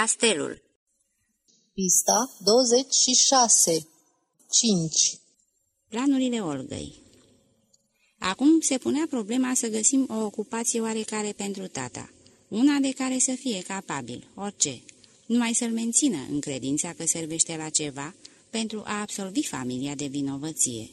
Castelul. Pista 26 5 Planurile Olgăi. Acum se punea problema să găsim o ocupație oarecare pentru tata, una de care să fie capabil, orice, numai să-l mențină în credința că servește la ceva pentru a absolvi familia de vinovăție.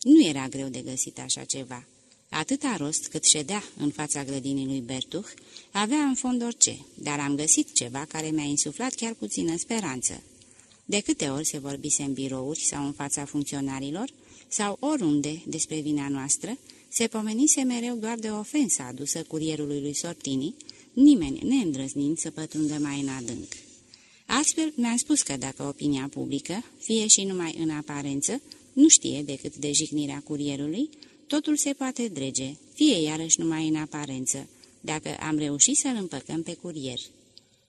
Nu era greu de găsit așa ceva. Atâta rost cât ședea în fața grădinii lui Bertuch, avea în fond orice, dar am găsit ceva care mi-a insuflat chiar puțină speranță. De câte ori se vorbise în birouri sau în fața funcționarilor, sau oriunde despre vina noastră, se pomenise mereu doar de ofensa adusă curierului lui Sortini, nimeni neîndrăznind să pătrundă mai în adânc. Astfel mi-am spus că dacă opinia publică, fie și numai în aparență, nu știe decât de jignirea curierului, totul se poate drege, fie iarăși numai în aparență, dacă am reușit să-l împăcăm pe curier.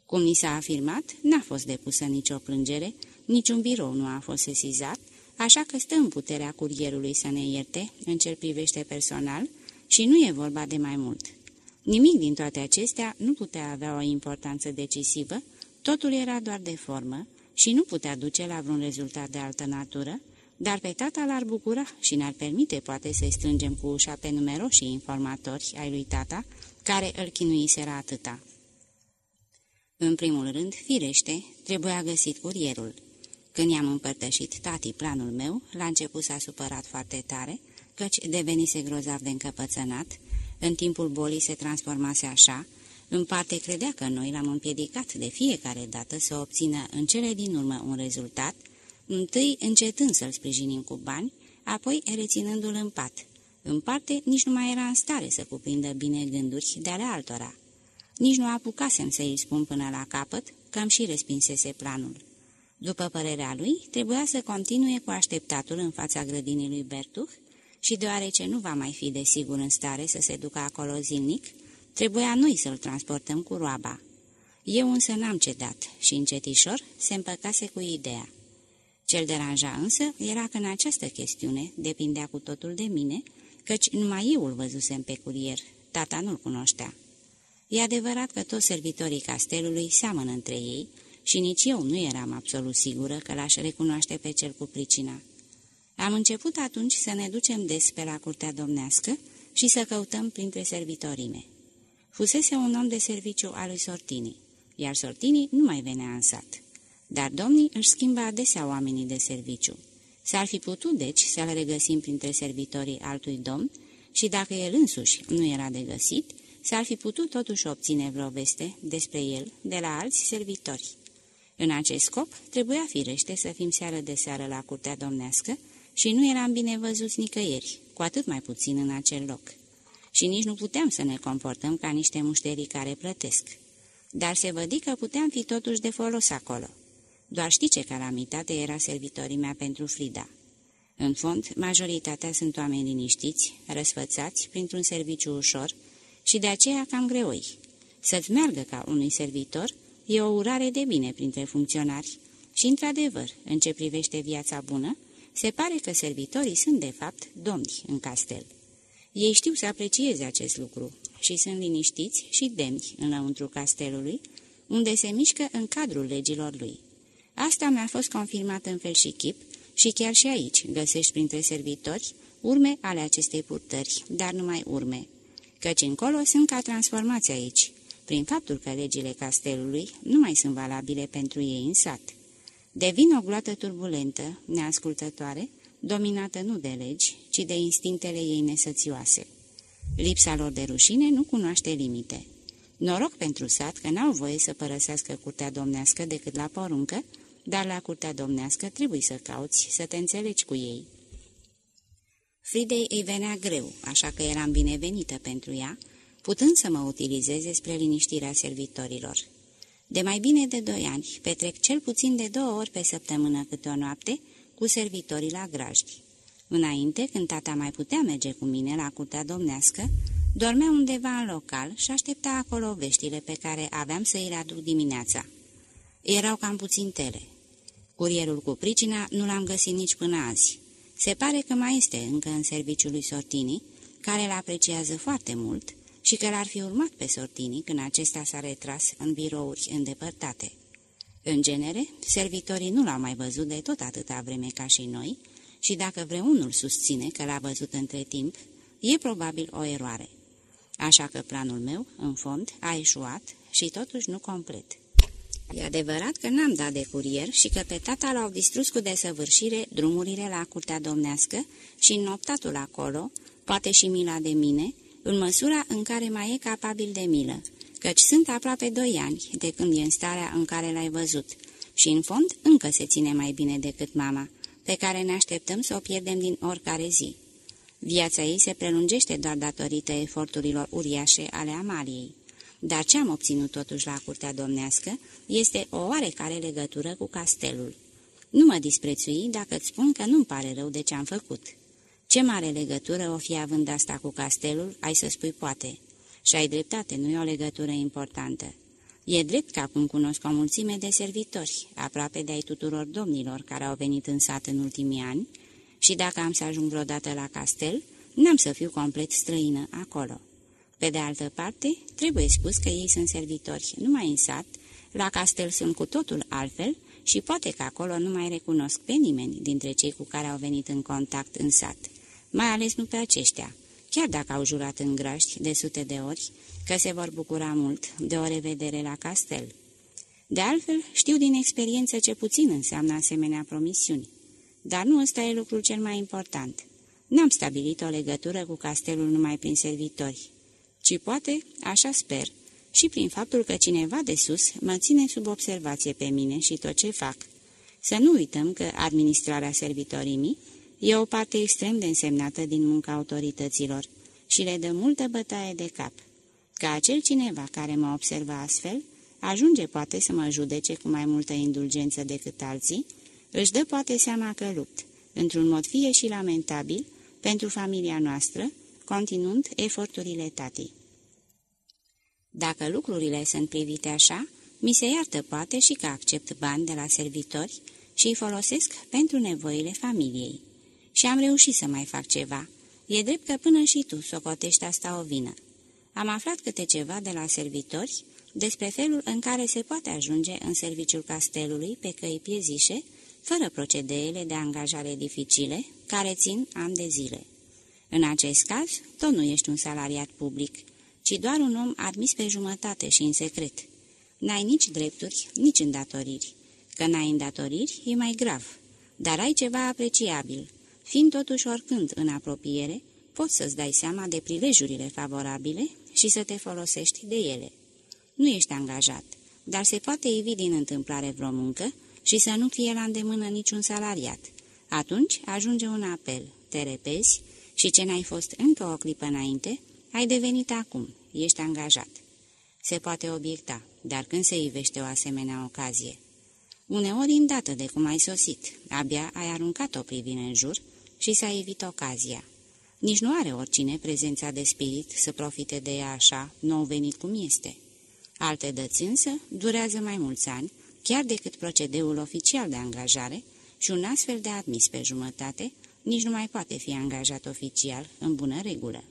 Cum ni s-a afirmat, n-a fost depusă nicio plângere, niciun birou nu a fost sesizat, așa că stă în puterea curierului să ne ierte, în ce privește personal, și nu e vorba de mai mult. Nimic din toate acestea nu putea avea o importanță decisivă, totul era doar de formă și nu putea duce la vreun rezultat de altă natură, dar pe tata l-ar bucura și ne-ar permite poate să-i strângem cu ușa pe numeroși informatori ai lui tata, care îl chinuiseră atâta. În primul rând, firește, trebuia găsit curierul. Când i-am împărtășit tati planul meu, la început s-a supărat foarte tare, căci devenise grozav de încăpățânat, în timpul bolii se transformase așa, în parte credea că noi l-am împiedicat de fiecare dată să obțină în cele din urmă un rezultat, întâi încetând să-l sprijinim cu bani, apoi reținându-l în pat. În parte nici nu mai era în stare să cuprindă bine gânduri de ale altora. Nici nu apucasem să îi spun până la capăt că am și respinsese planul. După părerea lui, trebuia să continue cu așteptatul în fața grădinii lui Bertuch și deoarece nu va mai fi de sigur în stare să se ducă acolo zilnic, trebuia noi să-l transportăm cu roaba. Eu însă n-am cedat și încetișor se împăcase cu ideea. Cel deranja însă era că în această chestiune depindea cu totul de mine, căci numai eu îl văzusem pe curier, tata nu-l cunoștea. E adevărat că toți servitorii castelului seamănă între ei și nici eu nu eram absolut sigură că l-aș recunoaște pe cel cu pricina. Am început atunci să ne ducem des pe la curtea domnească și să căutăm printre servitorime. Fusese un om de serviciu al lui Sortini, iar Sortini nu mai venea în sat. Dar domnii își schimba adesea oamenii de serviciu. S-ar fi putut, deci, să-l regăsim printre servitorii altui domn și dacă el însuși nu era de găsit, s-ar fi putut totuși obține vreo veste despre el de la alți servitori. În acest scop, trebuia firește să fim seară de seară la curtea domnească și nu eram bine văzuți nicăieri, cu atât mai puțin în acel loc. Și nici nu puteam să ne comportăm ca niște mușterii care plătesc. Dar se vădi că puteam fi totuși de folos acolo. Doar știi ce calamitate era servitorii mea pentru Frida. În fond, majoritatea sunt oameni liniștiți, răsfățați printr-un serviciu ușor și de aceea cam greoi. Să-ți meargă ca unui servitor e o urare de bine printre funcționari și, într-adevăr, în ce privește viața bună, se pare că servitorii sunt, de fapt, domni în castel. Ei știu să aprecieze acest lucru și sunt liniștiți și demni înăuntru castelului, unde se mișcă în cadrul legilor lui. Asta mi-a fost confirmat în fel și chip și chiar și aici găsești printre servitori urme ale acestei purtări, dar numai urme, căci încolo sunt ca transformați aici, prin faptul că legile castelului nu mai sunt valabile pentru ei în sat. Devin o gloată turbulentă, neascultătoare, dominată nu de legi, ci de instinctele ei nesățioase. Lipsa lor de rușine nu cunoaște limite. Noroc pentru sat că n-au voie să părăsească curtea domnească decât la poruncă, dar la curtea domnească trebuie să cauți, să te înțelegi cu ei. Fridei îi venea greu, așa că eram binevenită pentru ea, putând să mă utilizeze spre liniștirea servitorilor. De mai bine de doi ani petrec cel puțin de două ori pe săptămână câte o noapte cu servitorii la grajdi. Înainte, când tata mai putea merge cu mine la curtea domnească, dormea undeva în local și aștepta acolo veștile pe care aveam să îi le aduc dimineața. Erau cam puțin tele. Curierul cu pricina nu l-am găsit nici până azi. Se pare că mai este încă în serviciul lui Sortini, care îl apreciază foarte mult și că l-ar fi urmat pe Sortini când acesta s-a retras în birouri îndepărtate. În genere, servitorii nu l-au mai văzut de tot atâta vreme ca și noi și dacă vreunul susține că l-a văzut între timp, e probabil o eroare. Așa că planul meu, în fond, a eșuat și totuși nu complet. E adevărat că n-am dat de curier și că pe tata l-au distrus cu desăvârșire drumurile la curtea domnească și înnoptatul acolo, poate și mila de mine, în măsura în care mai e capabil de milă, căci sunt aproape doi ani de când e în starea în care l-ai văzut și, în fond, încă se ține mai bine decât mama, pe care ne așteptăm să o pierdem din oricare zi. Viața ei se prelungește doar datorită eforturilor uriașe ale Amaliei. Dar ce am obținut totuși la curtea domnească este o oarecare legătură cu castelul. Nu mă disprețui dacă îți spun că nu-mi pare rău de ce am făcut. Ce mare legătură o fi având asta cu castelul, ai să spui poate. Și ai dreptate, nu e o legătură importantă. E drept că acum cunosc o mulțime de servitori, aproape de ai tuturor domnilor care au venit în sat în ultimii ani, și dacă am să ajung vreodată la castel, n-am să fiu complet străină acolo. Pe de altă parte, trebuie spus că ei sunt servitori numai în sat, la castel sunt cu totul altfel și poate că acolo nu mai recunosc pe nimeni dintre cei cu care au venit în contact în sat, mai ales nu pe aceștia, chiar dacă au jurat în graști de sute de ori că se vor bucura mult de o revedere la castel. De altfel, știu din experiență ce puțin înseamnă asemenea promisiuni. Dar nu ăsta e lucrul cel mai important. N-am stabilit o legătură cu castelul numai prin servitori, ci poate, așa sper, și prin faptul că cineva de sus mă ține sub observație pe mine și tot ce fac. Să nu uităm că administrarea servitorimii e o parte extrem de însemnată din munca autorităților și le dă multă bătaie de cap. Ca acel cineva care mă observă astfel, ajunge poate să mă judece cu mai multă indulgență decât alții, își dă poate seama că lupt, într-un mod fie și lamentabil, pentru familia noastră, continuând eforturile tatii. Dacă lucrurile sunt privite așa, mi se iartă poate și că accept bani de la servitori și îi folosesc pentru nevoile familiei. Și am reușit să mai fac ceva. E drept că până și tu socotești asta o vină. Am aflat câte ceva de la servitori despre felul în care se poate ajunge în serviciul castelului pe căi piezișe, fără procedeele de angajare dificile, care țin ani de zile. În acest caz, tot nu ești un salariat public, ci doar un om admis pe jumătate și în secret. N-ai nici drepturi, nici îndatoriri. Că n-ai îndatoriri, e mai grav, dar ai ceva apreciabil. Fiind totuși oricând în apropiere, poți să-ți dai seama de prilejurile favorabile și să te folosești de ele. Nu ești angajat, dar se poate ivi din întâmplare vreo muncă și să nu fie la îndemână niciun salariat. Atunci ajunge un apel, te repezi și ce n-ai fost încă o clipă înainte, ai devenit acum, ești angajat. Se poate obiecta, dar când se ivește o asemenea ocazie? Uneori îndată de cum ai sosit, abia ai aruncat o privire în jur și s-a evit ocazia. Nici nu are oricine prezența de spirit să profite de ea așa, nou venit cum este. Alte dăți însă durează mai mulți ani, chiar decât procedeul oficial de angajare și un astfel de admis pe jumătate nici nu mai poate fi angajat oficial în bună regulă.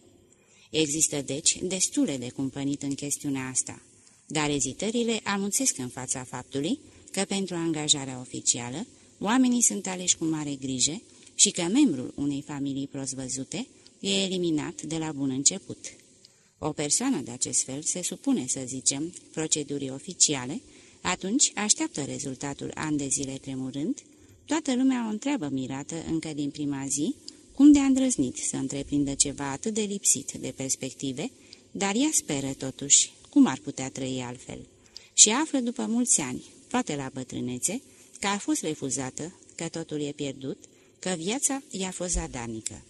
Există, deci, destule de cumpănit în chestiunea asta, dar ezitările amunțesc în fața faptului că pentru angajarea oficială oamenii sunt aleși cu mare grijă și că membrul unei familii prost văzute e eliminat de la bun început. O persoană de acest fel se supune, să zicem, procedurii oficiale, atunci așteaptă rezultatul an de zile tremurând, toată lumea o întreabă mirată încă din prima zi, cum de a îndrăznit să întreprindă ceva atât de lipsit de perspective, dar ea speră totuși cum ar putea trăi altfel. Și află după mulți ani, poate la bătrânețe, că a fost refuzată, că totul e pierdut, că viața i-a fost zadarnică.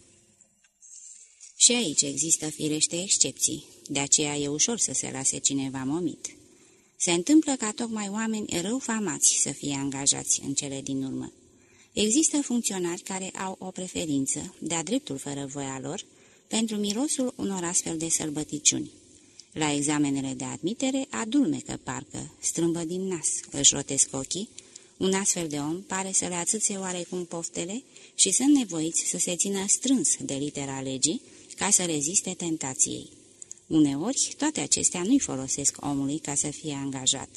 Și aici există firește excepții, de aceea e ușor să se lase cineva momit. Se întâmplă ca tocmai oameni rău famați să fie angajați în cele din urmă. Există funcționari care au o preferință, de-a dreptul fără voia lor, pentru mirosul unor astfel de sălbăticiuni. La examenele de admitere adulmecă parcă, strâmbă din nas, își rotesc ochii, un astfel de om pare să le ațâțe oarecum poftele și sunt nevoiți să se țină strâns de litera legii ca să reziste tentației. Uneori, toate acestea nu-i folosesc omului ca să fie angajat,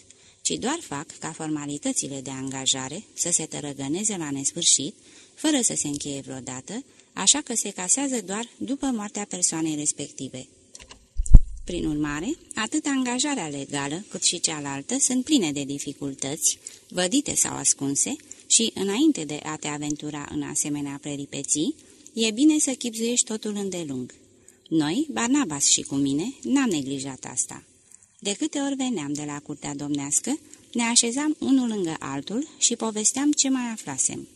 ci ci doar fac ca formalitățile de angajare să se tărăgăneze la nesfârșit, fără să se încheie vreodată, așa că se casează doar după moartea persoanei respective. Prin urmare, atât angajarea legală cât și cealaltă sunt pline de dificultăți, vădite sau ascunse, și, înainte de a te aventura în asemenea preripeții, e bine să chipzuiești totul îndelung. Noi, Barnabas și cu mine, n-am neglijat asta. De câte ori veneam de la curtea domnească, ne așezam unul lângă altul și povesteam ce mai aflasem.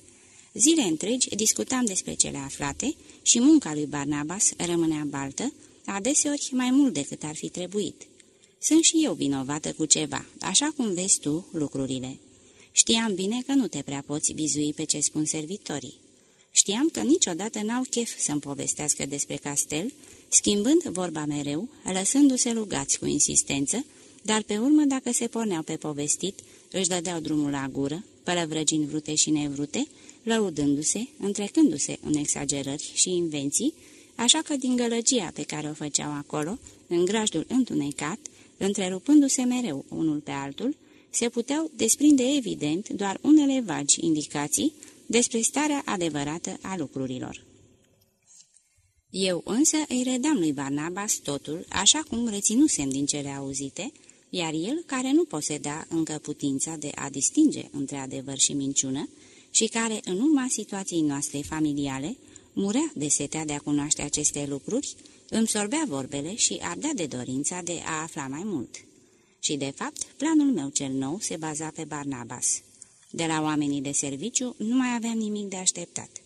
Zile întregi discutam despre cele aflate și munca lui Barnabas rămânea baltă, adeseori mai mult decât ar fi trebuit. Sunt și eu vinovată cu ceva, așa cum vezi tu lucrurile. Știam bine că nu te prea poți bizui pe ce spun servitorii. Știam că niciodată n-au chef să-mi povestească despre castel, schimbând vorba mereu, lăsându-se rugați cu insistență, dar pe urmă, dacă se porneau pe povestit, își dădeau drumul la gură, pălăvrăgind vrute și nevrute, lăudându-se, întrecându-se în exagerări și invenții, așa că din gălăgia pe care o făceau acolo, în grajdul întunecat, întrerupându-se mereu unul pe altul, se puteau desprinde evident doar unele vagi indicații despre starea adevărată a lucrurilor. Eu însă îi redam lui Barnabas totul, așa cum reținusem din cele auzite, iar el, care nu poseda încă putința de a distinge între adevăr și minciună, și care, în urma situației noastre familiale, murea de setea de a cunoaște aceste lucruri, îmi sorbea vorbele și ardea de dorința de a afla mai mult. Și, de fapt, planul meu cel nou se baza pe Barnabas. De la oamenii de serviciu nu mai aveam nimic de așteptat.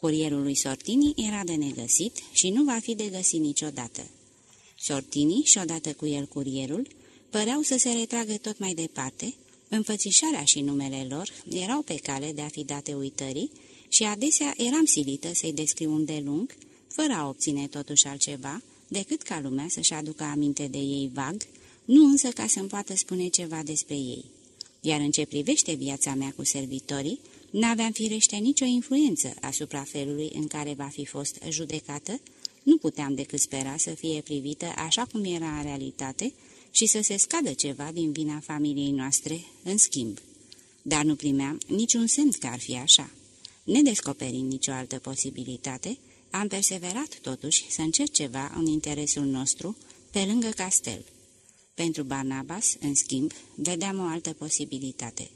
Curierul lui Sortini era de negăsit și nu va fi de găsit niciodată. Sortini și șodată cu el curierul păreau să se retragă tot mai departe, înfățișarea și numele lor erau pe cale de a fi date uitării și adesea eram silită să-i descriu un delung, fără a obține totuși altceva, decât ca lumea să-și aducă aminte de ei vag, nu însă ca să-mi poată spune ceva despre ei. Iar în ce privește viața mea cu servitorii, n-aveam firește nicio influență asupra felului în care va fi fost judecată, nu puteam decât spera să fie privită așa cum era în realitate și să se scadă ceva din vina familiei noastre, în schimb. Dar nu primeam niciun semn că ar fi așa. Nedescoperind nicio altă posibilitate, am perseverat totuși să încerc ceva în interesul nostru, pe lângă castel. Pentru Barnabas, în schimb, vedeam o altă posibilitate.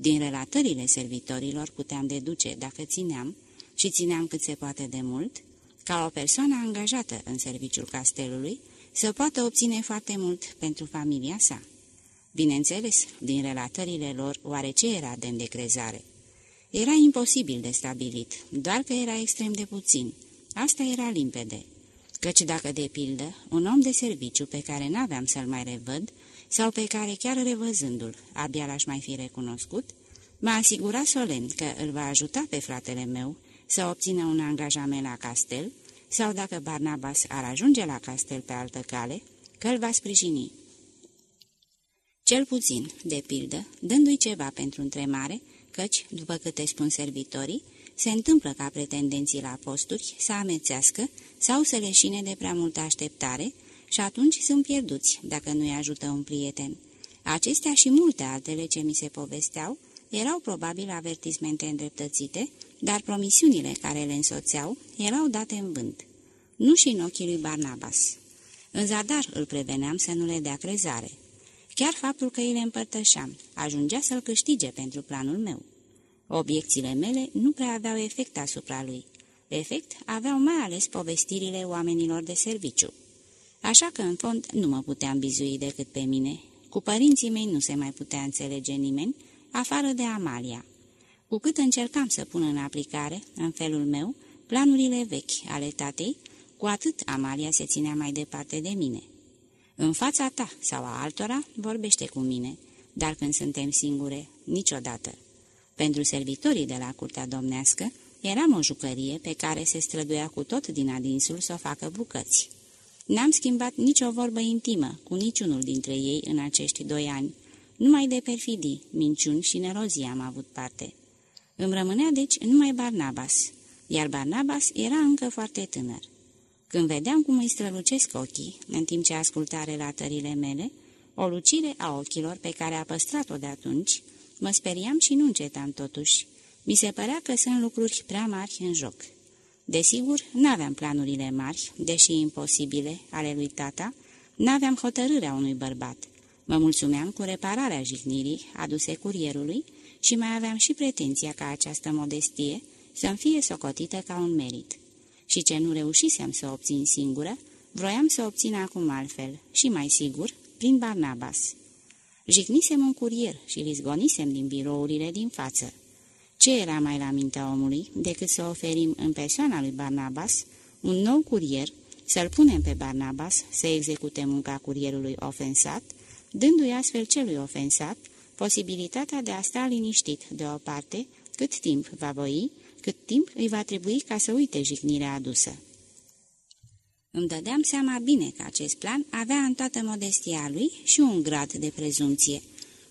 Din relatările servitorilor puteam deduce, dacă țineam, și țineam cât se poate de mult, ca o persoană angajată în serviciul castelului să poată obține foarte mult pentru familia sa. Bineînțeles, din relatările lor, oare ce era de îndecrezare? Era imposibil de stabilit, doar că era extrem de puțin. Asta era limpede. Căci dacă, de pildă, un om de serviciu pe care n-aveam să-l mai revăd, sau pe care chiar revăzându-l abia l-aș mai fi recunoscut, m-a asigurat solemn că îl va ajuta pe fratele meu să obțină un angajament la castel, sau dacă Barnabas ar ajunge la castel pe altă cale, că îl va sprijini. Cel puțin, de pildă, dându-i ceva pentru întremare, căci, după câte spun servitorii, se întâmplă ca pretendenții la posturi să amețească sau să leșine de prea multă așteptare și atunci sunt pierduți dacă nu-i ajută un prieten. Acestea și multe altele ce mi se povesteau erau probabil avertismente îndreptățite, dar promisiunile care le însoțeau erau date în vânt. Nu și în ochii lui Barnabas. În zadar îl preveneam să nu le dea crezare. Chiar faptul că îi le împărtășeam ajungea să-l câștige pentru planul meu. Obiecțiile mele nu prea aveau efect asupra lui. Efect aveau mai ales povestirile oamenilor de serviciu. Așa că, în fond, nu mă puteam bizui decât pe mine. Cu părinții mei nu se mai putea înțelege nimeni, afară de Amalia. Cu cât încercam să pun în aplicare, în felul meu, planurile vechi ale tatei, cu atât Amalia se ținea mai departe de mine. În fața ta sau a altora vorbește cu mine, dar când suntem singure, niciodată. Pentru servitorii de la curtea domnească, eram o jucărie pe care se străduia cu tot din adinsul să o facă bucăți. N-am schimbat nicio vorbă intimă cu niciunul dintre ei în acești doi ani. Numai de perfidii, minciuni și nerozii am avut parte. Îmi rămânea deci numai Barnabas, iar Barnabas era încă foarte tânăr. Când vedeam cum îi strălucesc ochii, în timp ce asculta relatările mele, o lucire a ochilor pe care a păstrat-o de atunci, mă speriam și nu încetam totuși. Mi se părea că sunt lucruri prea mari în joc. Desigur, n-aveam planurile mari, deși imposibile, ale lui tata, n-aveam hotărârea unui bărbat. Mă mulțumeam cu repararea jignirii aduse curierului și mai aveam și pretenția ca această modestie să-mi fie socotită ca un merit. Și ce nu reușisem să obțin singură, vroiam să obțin acum altfel și mai sigur, prin Barnabas. Jignisem un curier și îl izgonisem din birourile din față. Ce era mai la mintea omului decât să oferim în persoana lui Barnabas un nou curier, să-l punem pe Barnabas să execute munca curierului ofensat, dându-i astfel celui ofensat posibilitatea de a sta liniștit deoparte cât timp va voi, cât timp îi va trebui ca să uite jignirea adusă. Îmi dădeam seama bine că acest plan avea în toată modestia lui și un grad de prezumție,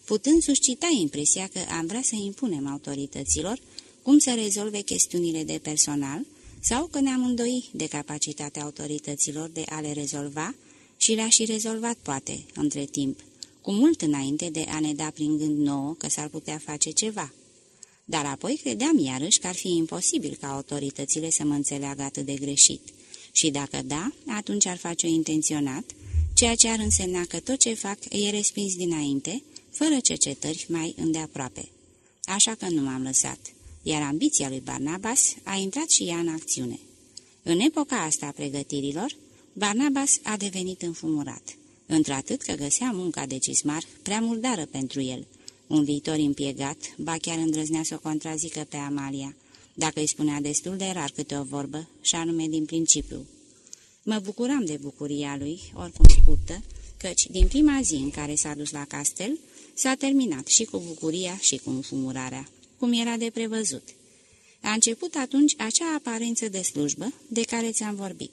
putând suscita impresia că am vrea să impunem autorităților cum să rezolve chestiunile de personal sau că ne-am îndoi de capacitatea autorităților de a le rezolva și le-a și rezolvat poate, între timp, cu mult înainte de a ne da prin gând nouă că s-ar putea face ceva. Dar apoi credeam iarăși că ar fi imposibil ca autoritățile să mă înțeleagă atât de greșit. Și dacă da, atunci ar face-o intenționat, ceea ce ar însemna că tot ce fac e respins dinainte, fără cercetări mai îndeaproape. Așa că nu m-am lăsat, iar ambiția lui Barnabas a intrat și ea în acțiune. În epoca asta a pregătirilor, Barnabas a devenit înfumurat, într-atât că găsea munca de cismar prea murdară pentru el, un viitor impiegat, ba chiar îndrăznea să o contrazică pe Amalia, dacă îi spunea destul de rar câte o vorbă, și anume din principiu. Mă bucuram de bucuria lui, oricum scurtă, căci din prima zi în care s-a dus la castel, s-a terminat și cu bucuria și cu înfumurarea, cum era de prevăzut. A început atunci acea aparență de slujbă de care ți-am vorbit.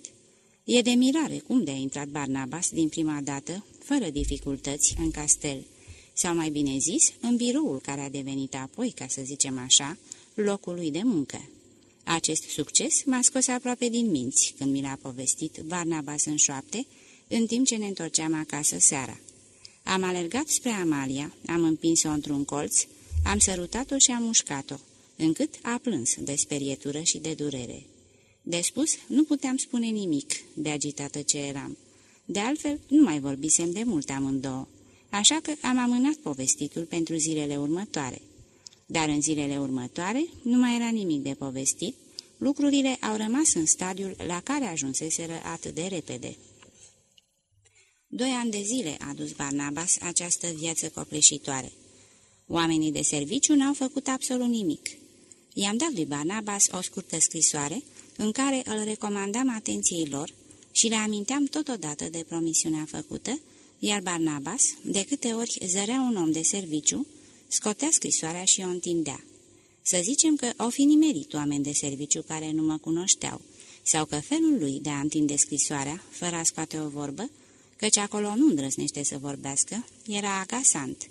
E de mirare cum de-a intrat Barnabas din prima dată, fără dificultăți, în castel, sau mai bine zis, în biroul care a devenit apoi, ca să zicem așa, locul lui de muncă. Acest succes m-a scos aproape din minți când mi l-a povestit Barnabas în șoapte, în timp ce ne întorceam acasă seara. Am alergat spre Amalia, am împins-o într-un colț, am sărutat-o și am mușcat-o, încât a plâns de sperietură și de durere. De spus, nu puteam spune nimic, de agitată ce eram. De altfel, nu mai vorbisem de mult amândouă, așa că am amânat povestitul pentru zilele următoare. Dar în zilele următoare nu mai era nimic de povestit, lucrurile au rămas în stadiul la care ajunseseră atât de repede. Doi ani de zile a dus Barnabas această viață copleșitoare. Oamenii de serviciu n-au făcut absolut nimic. I-am dat lui Barnabas o scurtă scrisoare în care îl recomandam atenției lor și le aminteam totodată de promisiunea făcută, iar Barnabas, de câte ori zărea un om de serviciu, scotea scrisoarea și o întindea. Să zicem că au fi nimerit oameni de serviciu care nu mă cunoșteau, sau că felul lui de a întinde scrisoarea, fără a scoate o vorbă, căci acolo nu îndrăznește să vorbească, era agasant.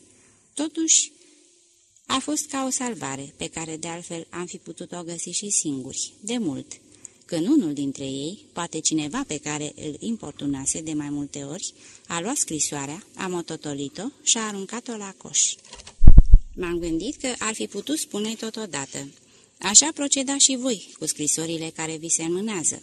Totuși, a fost ca o salvare, pe care de altfel am fi putut-o găsi și singuri, de mult, când unul dintre ei, poate cineva pe care îl importunase de mai multe ori, a luat scrisoarea, a mototolit-o și a aruncat-o la coș. M-am gândit că ar fi putut spune totodată. Așa proceda și voi cu scrisorile care vi se înmânează.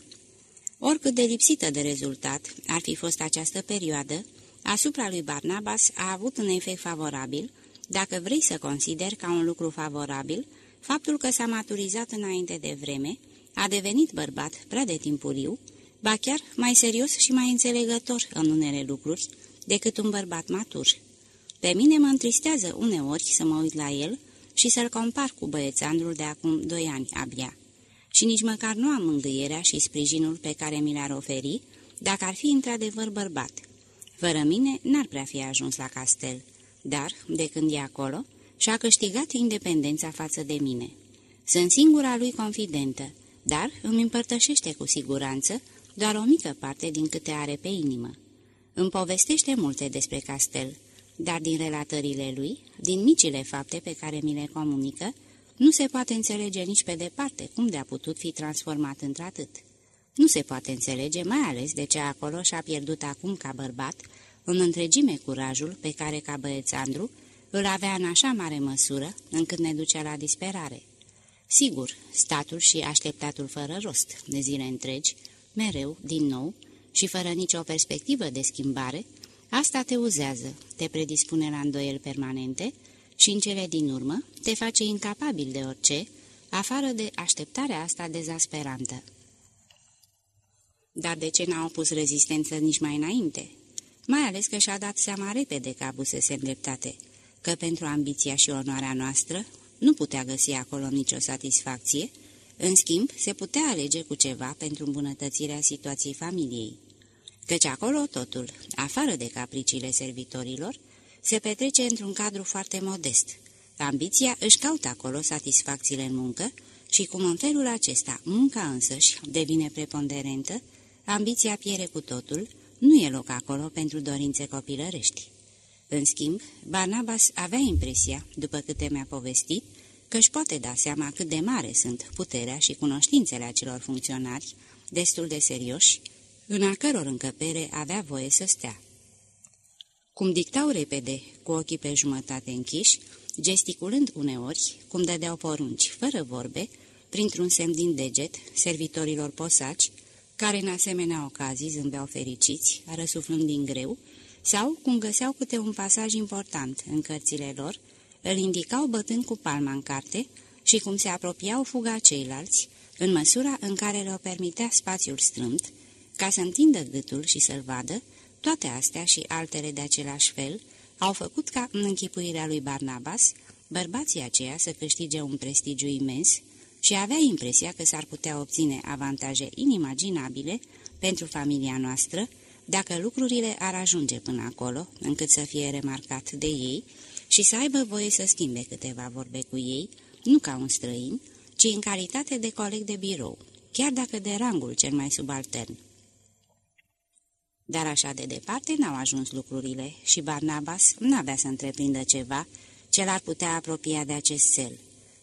Oricât de lipsită de rezultat ar fi fost această perioadă, asupra lui Barnabas a avut un efect favorabil, dacă vrei să consideri ca un lucru favorabil, faptul că s-a maturizat înainte de vreme, a devenit bărbat prea de timpuriu, ba chiar mai serios și mai înțelegător în unele lucruri decât un bărbat matur. Pe mine mă întristează uneori să mă uit la el și să-l compar cu băiețandrul de acum doi ani abia. Și nici măcar nu am mângâierea și sprijinul pe care mi l-ar oferi dacă ar fi într-adevăr bărbat. Fără mine n-ar prea fi ajuns la castel, dar, de când e acolo, și-a câștigat independența față de mine. Sunt singura lui confidentă, dar îmi împărtășește cu siguranță doar o mică parte din câte are pe inimă. Îmi povestește multe despre castel, dar din relatările lui, din micile fapte pe care mi le comunică, nu se poate înțelege nici pe departe cum de-a putut fi transformat într-atât. Nu se poate înțelege mai ales de ce acolo și-a pierdut acum ca bărbat în întregime curajul pe care, ca băiețandru, îl avea în așa mare măsură, încât ne ducea la disperare. Sigur, statul și așteptatul fără rost, de zile întregi, mereu, din nou, și fără nicio perspectivă de schimbare, asta te uzează, te predispune la îndoieli permanente și, în cele din urmă, te face incapabil de orice, afară de așteptarea asta dezasperantă. Dar de ce n-a opus rezistență nici mai înainte? Mai ales că și-a dat seama repede că abusese în dreptate, că pentru ambiția și onoarea noastră nu putea găsi acolo nicio satisfacție, în schimb se putea alege cu ceva pentru îmbunătățirea situației familiei. Căci acolo totul, afară de capriciile servitorilor, se petrece într-un cadru foarte modest. Ambiția își caută acolo satisfacțiile în muncă și cum în felul acesta munca însăși devine preponderentă, ambiția piere cu totul, nu e loc acolo pentru dorințe copilărești. În schimb, Barnabas avea impresia, după câte mi-a povestit, că își poate da seama cât de mare sunt puterea și cunoștințele acelor funcționari, destul de serioși, în a căror încăpere avea voie să stea. Cum dictau repede, cu ochii pe jumătate închiși, gesticulând uneori, cum dădeau porunci, fără vorbe, printr-un semn din deget, servitorilor posaci, care în asemenea ocazii zâmbeau fericiți, răsuflând din greu, sau, cum găseau câte un pasaj important în cărțile lor, îl indicau bătând cu palma în carte și cum se apropiau fuga ceilalți, în măsura în care le-o permitea spațiul strâmt, ca să întindă gâtul și să-l vadă, toate astea și altele de același fel au făcut ca, în închipuirea lui Barnabas, bărbații aceia să câștige un prestigiu imens și avea impresia că s-ar putea obține avantaje inimaginabile pentru familia noastră, dacă lucrurile ar ajunge până acolo, încât să fie remarcat de ei și să aibă voie să schimbe câteva vorbe cu ei, nu ca un străin, ci în calitate de coleg de birou, chiar dacă de rangul cel mai subaltern. Dar așa de departe n-au ajuns lucrurile și Barnabas n-avea să întreprindă ceva ce l-ar putea apropia de acest cel,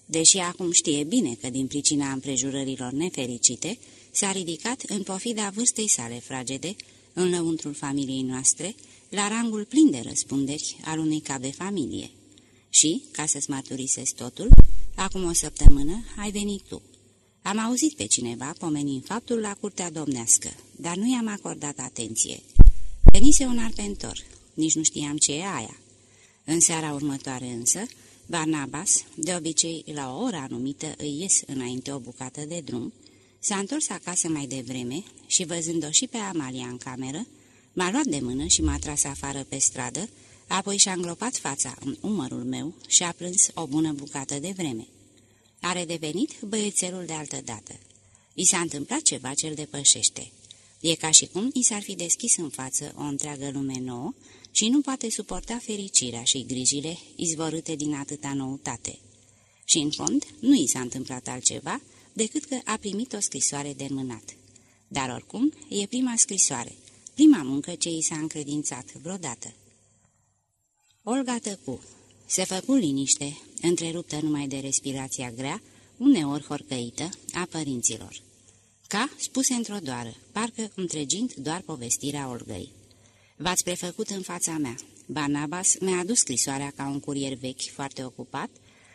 deși acum știe bine că din pricina împrejurărilor nefericite s-a ridicat în pofida vârstei sale fragede, în lăuntrul familiei noastre, la rangul plin de răspunderi al unei cap de familie. Și, ca să-ți mărturisesc totul, acum o săptămână ai venit tu. Am auzit pe cineva pomenind faptul la curtea domnească, dar nu i-am acordat atenție. Venise un arpentor, nici nu știam ce e aia. În seara următoare însă, Barnabas, de obicei la o oră anumită îi ies înainte o bucată de drum, s-a întors acasă mai devreme și, văzând-o și pe Amalia în cameră, m-a luat de mână și m-a tras afară pe stradă, apoi și-a îngropat fața în umărul meu și a plâns o bună bucată de vreme. A redevenit băiețelul de altă dată. I s-a întâmplat ceva ce-l depășește. E ca și cum i s-ar fi deschis în față o întreagă lume nouă și nu poate suporta fericirea și grijile izvorâte din atâta noutate. Și, în fond, nu i s-a întâmplat altceva decât că a primit o scrisoare de mânat. Dar, oricum, e prima scrisoare, prima muncă ce i s-a încredințat vreodată. Olga tăcu. Se făcu liniște, întreruptă numai de respirația grea, uneori horcăită, a părinților. Ca spuse într-o doară, parcă întregind doar povestirea Olgăi. V-ați prefăcut în fața mea. Barnabas mi-a adus scrisoarea ca un curier vechi foarte ocupat,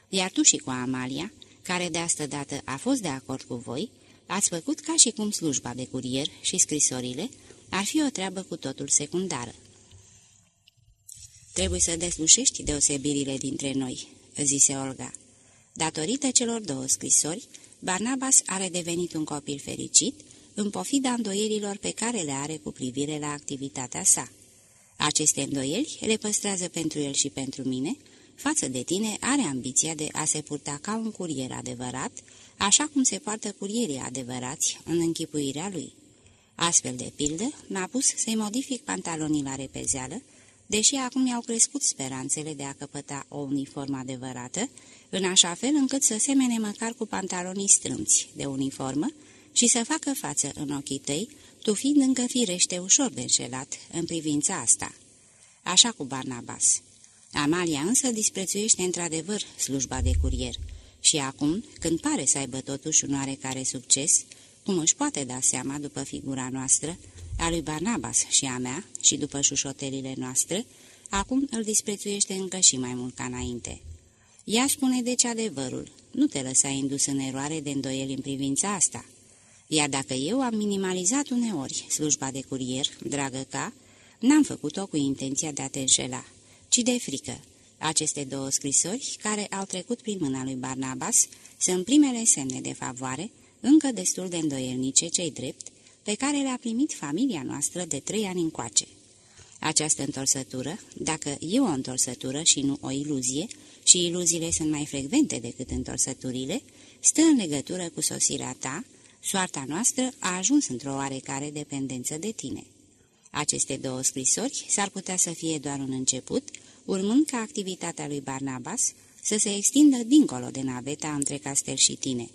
iar tu și cu Amalia, care de astă dată a fost de acord cu voi, ați făcut ca și cum slujba de curier și scrisorile ar fi o treabă cu totul secundară. Trebuie să deslușești deosebirile dintre noi, zise Olga. Datorită celor două scrisori, Barnabas are devenit un copil fericit, în pofida îndoierilor pe care le are cu privire la activitatea sa. Aceste îndoieli le păstrează pentru el și pentru mine, față de tine are ambiția de a se purta ca un curier adevărat, așa cum se poartă curierii adevărați în închipuirea lui. Astfel de pildă, m-a pus să-i modific pantalonii la repezeală, deși acum i-au crescut speranțele de a căpăta o uniformă adevărată, în așa fel încât să semene măcar cu pantalonii strâmți de uniformă și să facă față în ochii tăi, tu fiind încă firește ușor de înșelat în privința asta. Așa cu Barnabas. Amalia însă disprețuiește într-adevăr slujba de curier și acum, când pare să aibă totuși un oarecare succes, cum își poate da seama după figura noastră, a lui Barnabas și a mea, și după șușotelile noastre, acum îl disprețuiește încă și mai mult ca înainte. Ea spune deci adevărul, nu te lăsa indus în eroare de îndoieli în privința asta. Iar dacă eu am minimalizat uneori slujba de curier, dragă ca, n-am făcut-o cu intenția de a te înșela, ci de frică. Aceste două scrisori, care au trecut prin mâna lui Barnabas, sunt primele semne de favoare, încă destul de îndoielnice, cei drept, pe care le-a primit familia noastră de trei ani încoace. Această întorsătură, dacă e o întorsătură și nu o iluzie, și iluziile sunt mai frecvente decât întorsăturile, stă în legătură cu sosirea ta, soarta noastră a ajuns într-o oarecare dependență de tine. Aceste două scrisori s-ar putea să fie doar un început, urmând ca activitatea lui Barnabas să se extindă dincolo de naveta între castel și tine.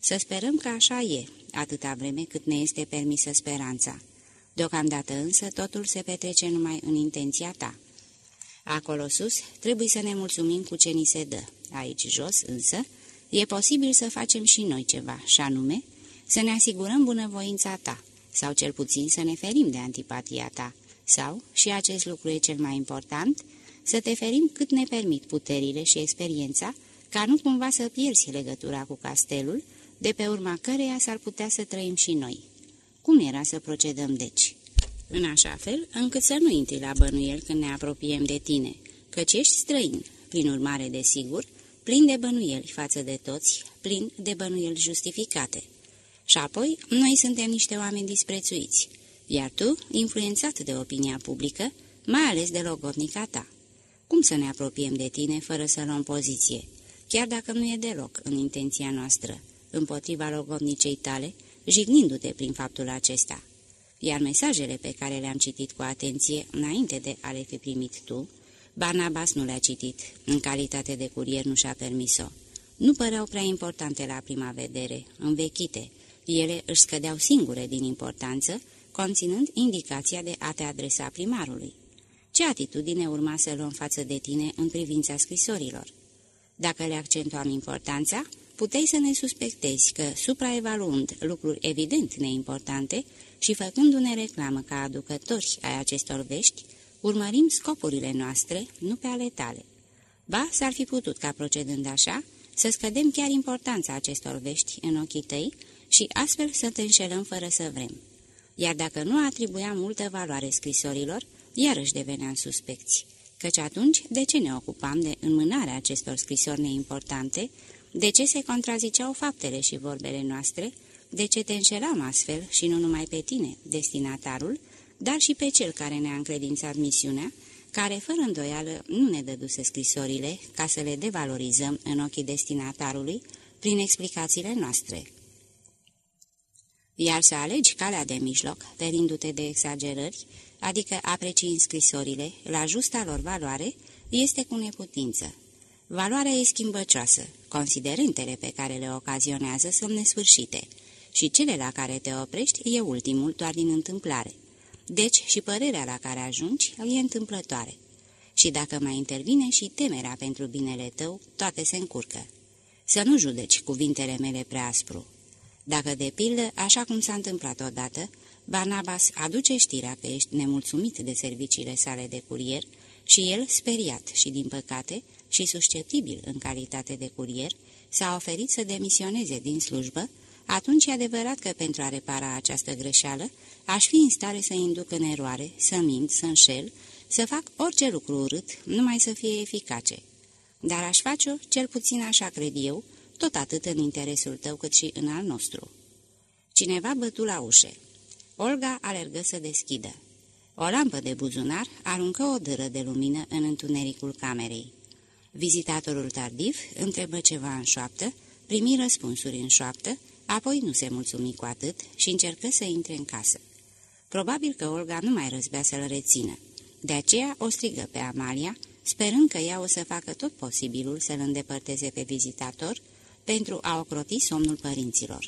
Să sperăm că așa e, atâta vreme cât ne este permisă speranța. Deocamdată însă totul se petrece numai în intenția ta. Acolo sus trebuie să ne mulțumim cu ce ni se dă. Aici jos însă e posibil să facem și noi ceva, și anume să ne asigurăm bunăvoința ta, sau cel puțin să ne ferim de antipatia ta, sau, și acest lucru e cel mai important, să te ferim cât ne permit puterile și experiența, ca nu cumva să pierzi legătura cu castelul, de pe urma căreia s-ar putea să trăim și noi. Cum era să procedăm deci? În așa fel încât să nu intri la bănuiel când ne apropiem de tine, căci ești străin, prin urmare desigur, plin de bănuieli față de toți, plin de bănuieli justificate. Și apoi, noi suntem niște oameni disprețuiți, iar tu, influențat de opinia publică, mai ales de logodnica ta. Cum să ne apropiem de tine fără să luăm poziție, chiar dacă nu e deloc în intenția noastră, împotriva logodnicei tale, jignindu-te prin faptul acesta? Iar mesajele pe care le-am citit cu atenție înainte de a le fi primit tu, Barnabas nu le-a citit, în calitate de curier nu și-a permis-o. Nu păreau prea importante la prima vedere, învechite, ele își scădeau singure din importanță, conținând indicația de a te adresa primarului. Ce atitudine urma să luăm față de tine în privința scrisorilor? Dacă le accentuam importanța, puteai să ne suspectezi că, supraevaluând lucruri evident neimportante și făcându-ne reclamă ca aducători ai acestor vești, urmărim scopurile noastre, nu pe ale tale. Ba, s-ar fi putut ca procedând așa, să scădem chiar importanța acestor vești în ochii tăi și astfel să te înșelăm fără să vrem. Iar dacă nu atribuia multă valoare scrisorilor, iarăși deveneam suspecți, căci atunci de ce ne ocupam de înmânarea acestor scrisori neimportante, de ce se contraziceau faptele și vorbele noastre, de ce te înșelam astfel și nu numai pe tine, destinatarul, dar și pe cel care ne-a încredințat misiunea, care, fără îndoială, nu ne dăduse scrisorile ca să le devalorizăm în ochii destinatarului prin explicațiile noastre iar să alegi calea de mijloc, ferindu-te de exagerări, adică apreciind scrisorile la justa lor valoare, este cu neputință. Valoarea e schimbăcioasă, considerentele pe care le ocazionează sunt nesfârșite și cele la care te oprești e ultimul doar din întâmplare. Deci și părerea la care ajungi e întâmplătoare. Și dacă mai intervine și temerea pentru binele tău, toate se încurcă. Să nu judeci cuvintele mele prea aspru. Dacă, de pildă, așa cum s-a întâmplat odată, Barnabas aduce știrea că ești nemulțumit de serviciile sale de curier și el, speriat și din păcate și susceptibil în calitate de curier, s-a oferit să demisioneze din slujbă, atunci e adevărat că pentru a repara această greșeală aș fi în stare să induc în eroare, să mint, să înșel, să fac orice lucru urât, numai să fie eficace. Dar aș face-o, cel puțin așa cred eu, tot atât în interesul tău cât și în al nostru. Cineva bătu la ușe. Olga alergă să deschidă. O lampă de buzunar aruncă o dâră de lumină în întunericul camerei. Vizitatorul tardiv întrebă ceva în șoaptă, primi răspunsuri în șoaptă, apoi nu se mulțumi cu atât și încercă să intre în casă. Probabil că Olga nu mai răzbea să-l rețină. De aceea o strigă pe Amalia, sperând că ea o să facă tot posibilul să-l îndepărteze pe vizitator pentru a ocroti somnul părinților.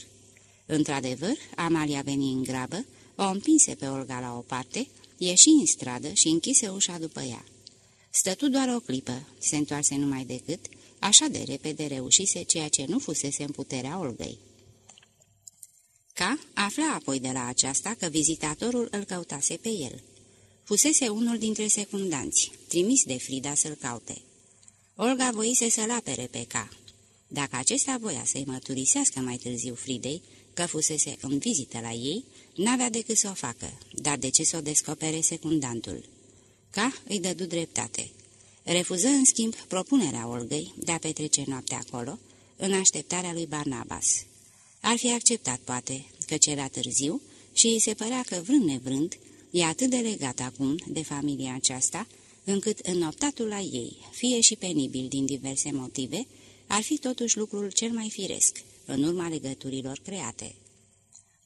Într-adevăr, Amalia veni în grabă, o împinse pe Olga la o parte, ieși în stradă și închise ușa după ea. Stătu doar o clipă, se întoarse numai decât, așa de repede reușise ceea ce nu fusese în puterea Olgăi. Ca afla apoi de la aceasta că vizitatorul îl căutase pe el. Fusese unul dintre secundanți, trimis de Frida să-l caute. Olga voise să-l apere pe Ca. Dacă acesta voia să-i mărturisească mai târziu Fridei că fusese în vizită la ei, n-avea decât să o facă, dar de ce să o descopere secundantul? Ca îi dădu dreptate. Refuză, în schimb, propunerea Olgăi de a petrece noaptea acolo, în așteptarea lui Barnabas. Ar fi acceptat, poate, că era târziu și îi se părea că, vrând nevrând, e atât de legat acum de familia aceasta, încât înnoptatul la ei, fie și penibil din diverse motive, ar fi totuși lucrul cel mai firesc, în urma legăturilor create.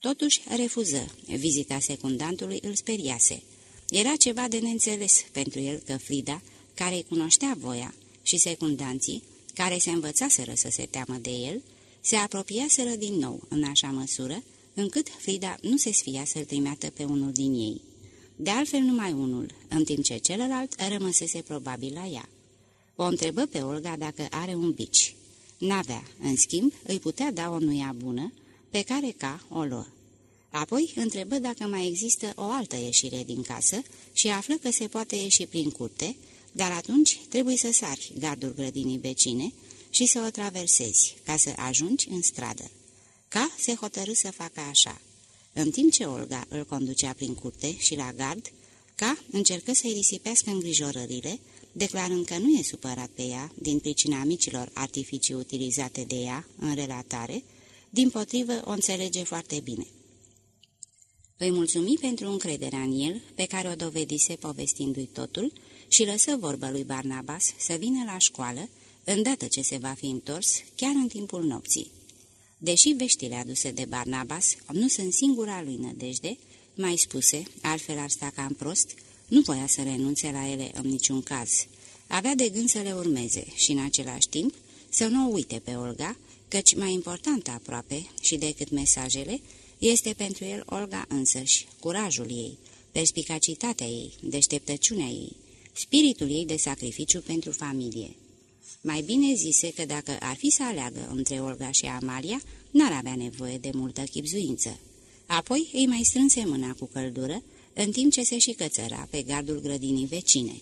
Totuși refuză, vizita secundantului îl speriase. Era ceva de neînțeles pentru el că Frida, care îi cunoștea voia, și secundanții, care se învățaseră să se teamă de el, se apropiaseră din nou în așa măsură, încât Frida nu se sfia să-l trimeată pe unul din ei. De altfel numai unul, în timp ce celălalt rămăsese probabil la ea. O întrebă pe Olga dacă are un bici. N-avea, în schimb, îi putea da o nuia bună, pe care ca o luă. Apoi întrebă dacă mai există o altă ieșire din casă și află că se poate ieși prin curte, dar atunci trebuie să sari gardul grădinii vecine și să o traversezi, ca să ajungi în stradă. Ca se hotărâ să facă așa. În timp ce Olga îl conducea prin curte și la gard, Ca încercă să-i risipească îngrijorările, declarând că nu e supărat pe ea din pricina micilor artificii utilizate de ea în relatare, din potrivă o înțelege foarte bine. Îi mulțumi pentru încrederea în el, pe care o dovedise povestindu-i totul, și lăsă vorba lui Barnabas să vină la școală, îndată ce se va fi întors, chiar în timpul nopții. Deși veștile aduse de Barnabas nu sunt singura lui nădejde, mai spuse, altfel ar sta cam prost, nu voia să renunțe la ele în niciun caz. Avea de gând să le urmeze și, în același timp, să nu o uite pe Olga, căci mai important aproape și decât mesajele, este pentru el Olga însăși, curajul ei, perspicacitatea ei, deșteptăciunea ei, spiritul ei de sacrificiu pentru familie. Mai bine zise că dacă ar fi să aleagă între Olga și Amalia, n-ar avea nevoie de multă chipzuință. Apoi îi mai strânse mâna cu căldură, în timp ce se și cățăra pe gardul grădinii vecine.